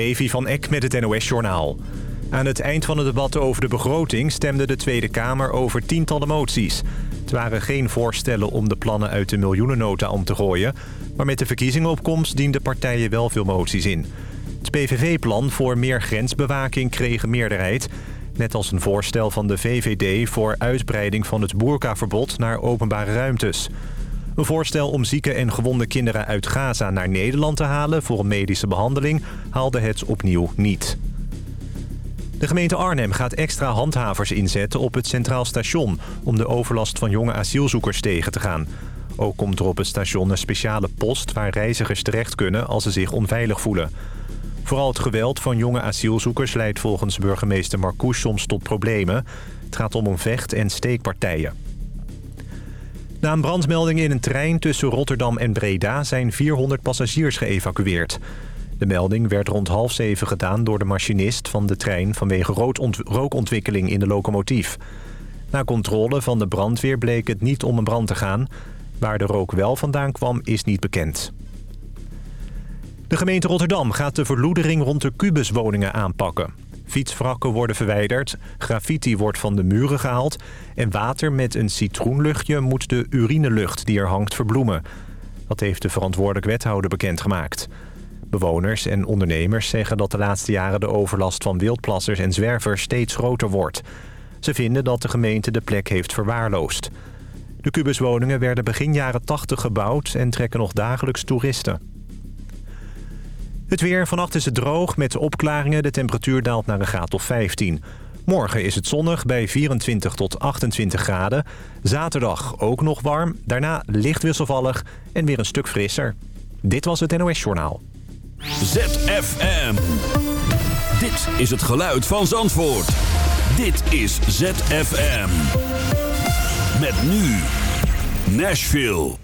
Levi van Eck met het NOS-journaal. Aan het eind van het debat over de begroting stemde de Tweede Kamer over tientallen moties. Het waren geen voorstellen om de plannen uit de miljoenennota om te gooien... maar met de verkiezingenopkomst dienden partijen wel veel moties in. Het PVV-plan voor meer grensbewaking kreeg meerderheid... net als een voorstel van de VVD voor uitbreiding van het boerkaverbod naar openbare ruimtes... Een voorstel om zieke en gewonde kinderen uit Gaza naar Nederland te halen... voor een medische behandeling haalde het opnieuw niet. De gemeente Arnhem gaat extra handhavers inzetten op het Centraal Station... om de overlast van jonge asielzoekers tegen te gaan. Ook komt er op het station een speciale post... waar reizigers terecht kunnen als ze zich onveilig voelen. Vooral het geweld van jonge asielzoekers leidt volgens burgemeester Marcouch soms tot problemen. Het gaat om een vecht- en steekpartijen. Na een brandmelding in een trein tussen Rotterdam en Breda zijn 400 passagiers geëvacueerd. De melding werd rond half zeven gedaan door de machinist van de trein vanwege rookontwikkeling in de locomotief. Na controle van de brandweer bleek het niet om een brand te gaan. Waar de rook wel vandaan kwam is niet bekend. De gemeente Rotterdam gaat de verloedering rond de kubuswoningen aanpakken. Fietswrakken worden verwijderd, graffiti wordt van de muren gehaald... en water met een citroenluchtje moet de urinelucht die er hangt verbloemen. Dat heeft de verantwoordelijk wethouder bekendgemaakt. Bewoners en ondernemers zeggen dat de laatste jaren de overlast van wildplassers en zwervers steeds groter wordt. Ze vinden dat de gemeente de plek heeft verwaarloosd. De kubuswoningen werden begin jaren 80 gebouwd en trekken nog dagelijks toeristen. Het weer. Vannacht is het droog met opklaringen. De temperatuur daalt naar een graad of 15. Morgen is het zonnig bij 24 tot 28 graden. Zaterdag ook nog warm. Daarna licht wisselvallig en weer een stuk frisser. Dit was het NOS Journaal. ZFM. Dit is het geluid van Zandvoort. Dit is ZFM. Met nu Nashville.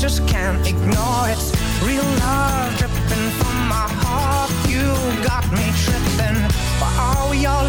Just can't ignore. it. real love dripping from my heart. You got me tripping. What are we all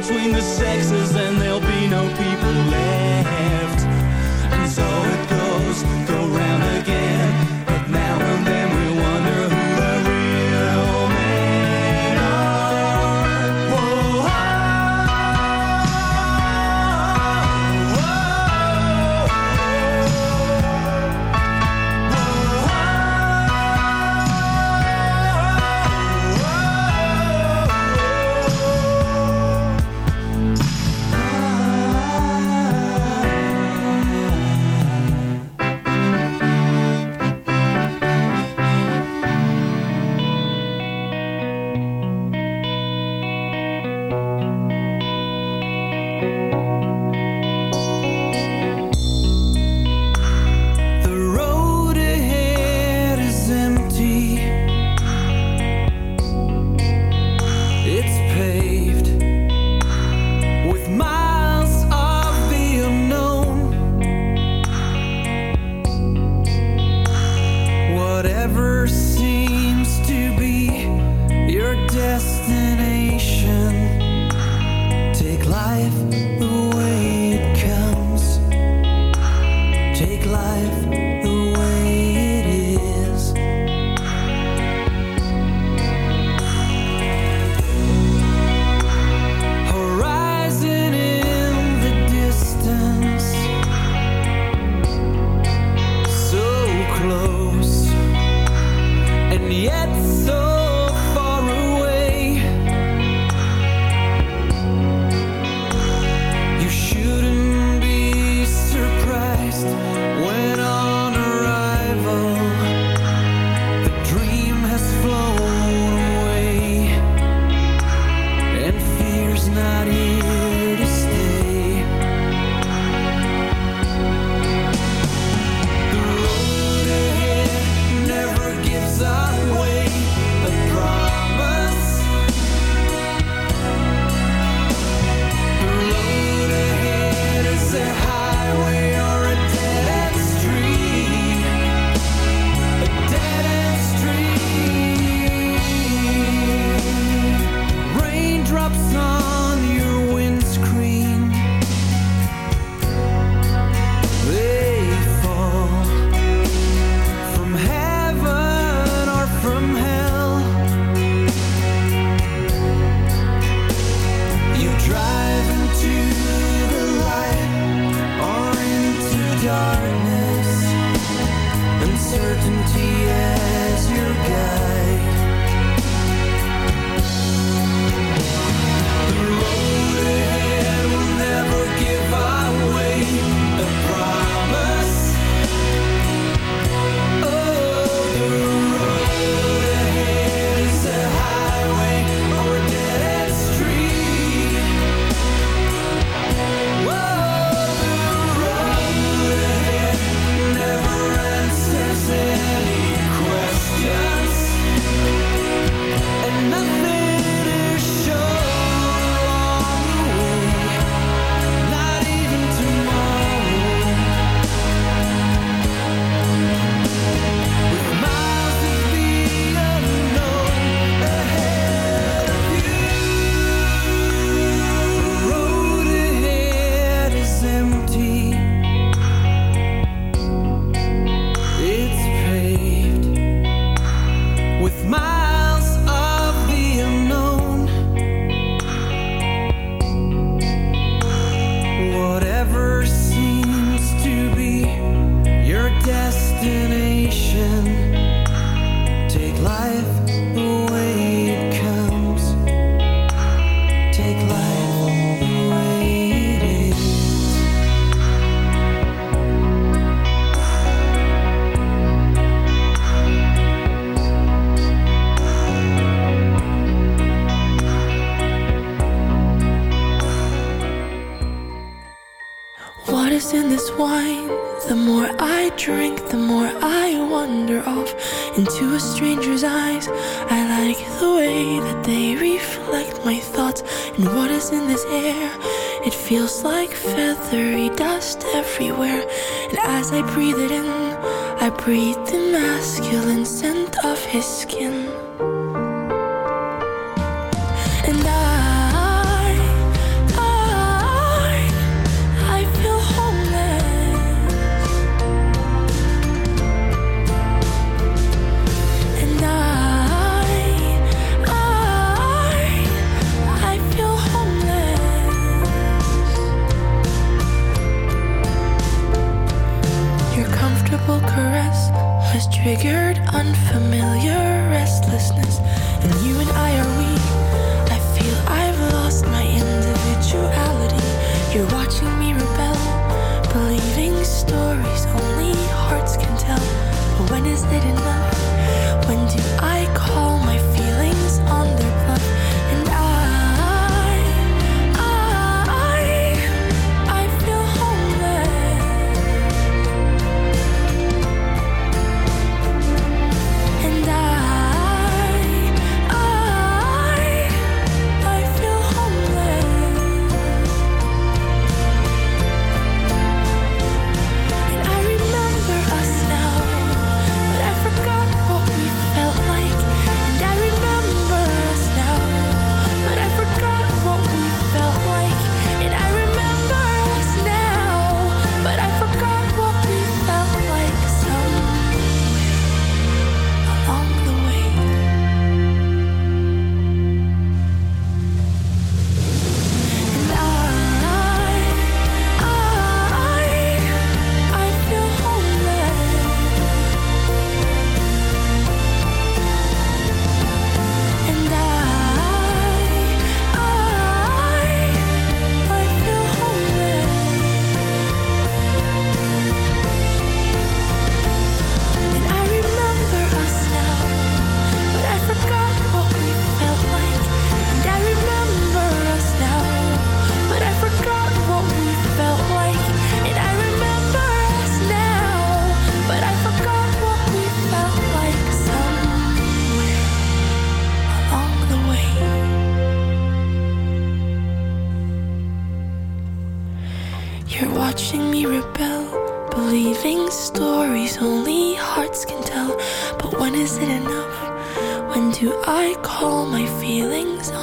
Between the sexes, then there'll be no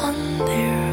on their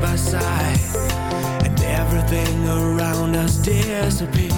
by side, and everything around us disappears.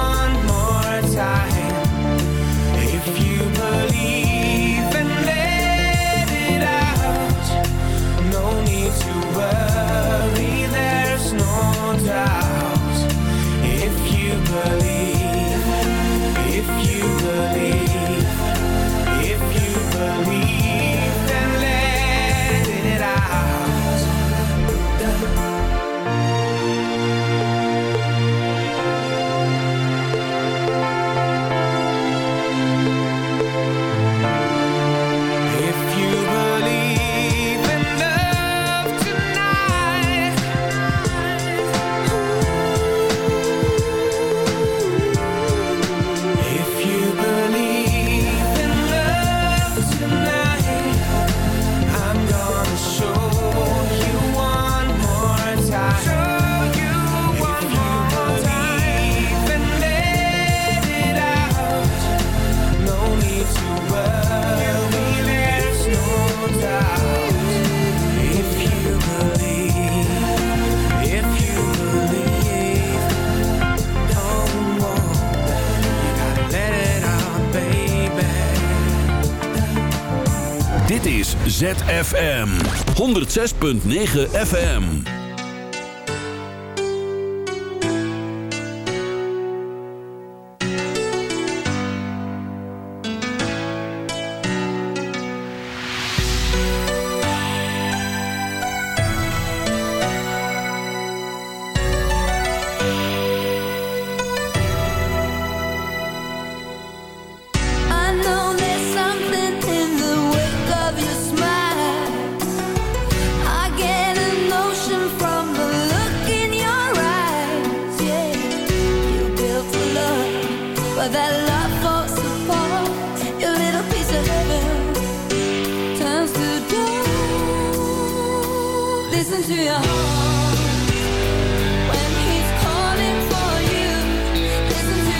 FM 106.9 FM.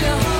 your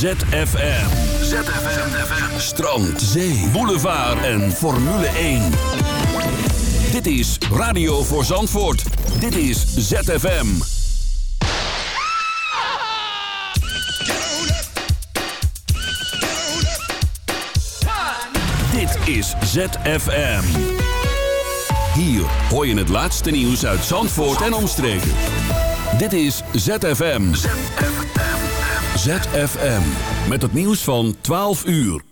ZFM. ZFM. Strand, zee, boulevard en Formule 1. Dit is Radio voor Zandvoort. Dit is ZFM. Dit is ZFM. Hier hoor je het laatste nieuws uit Zandvoort en omstreken. Dit is ZFM. ZFM. Met het nieuws van 12 uur.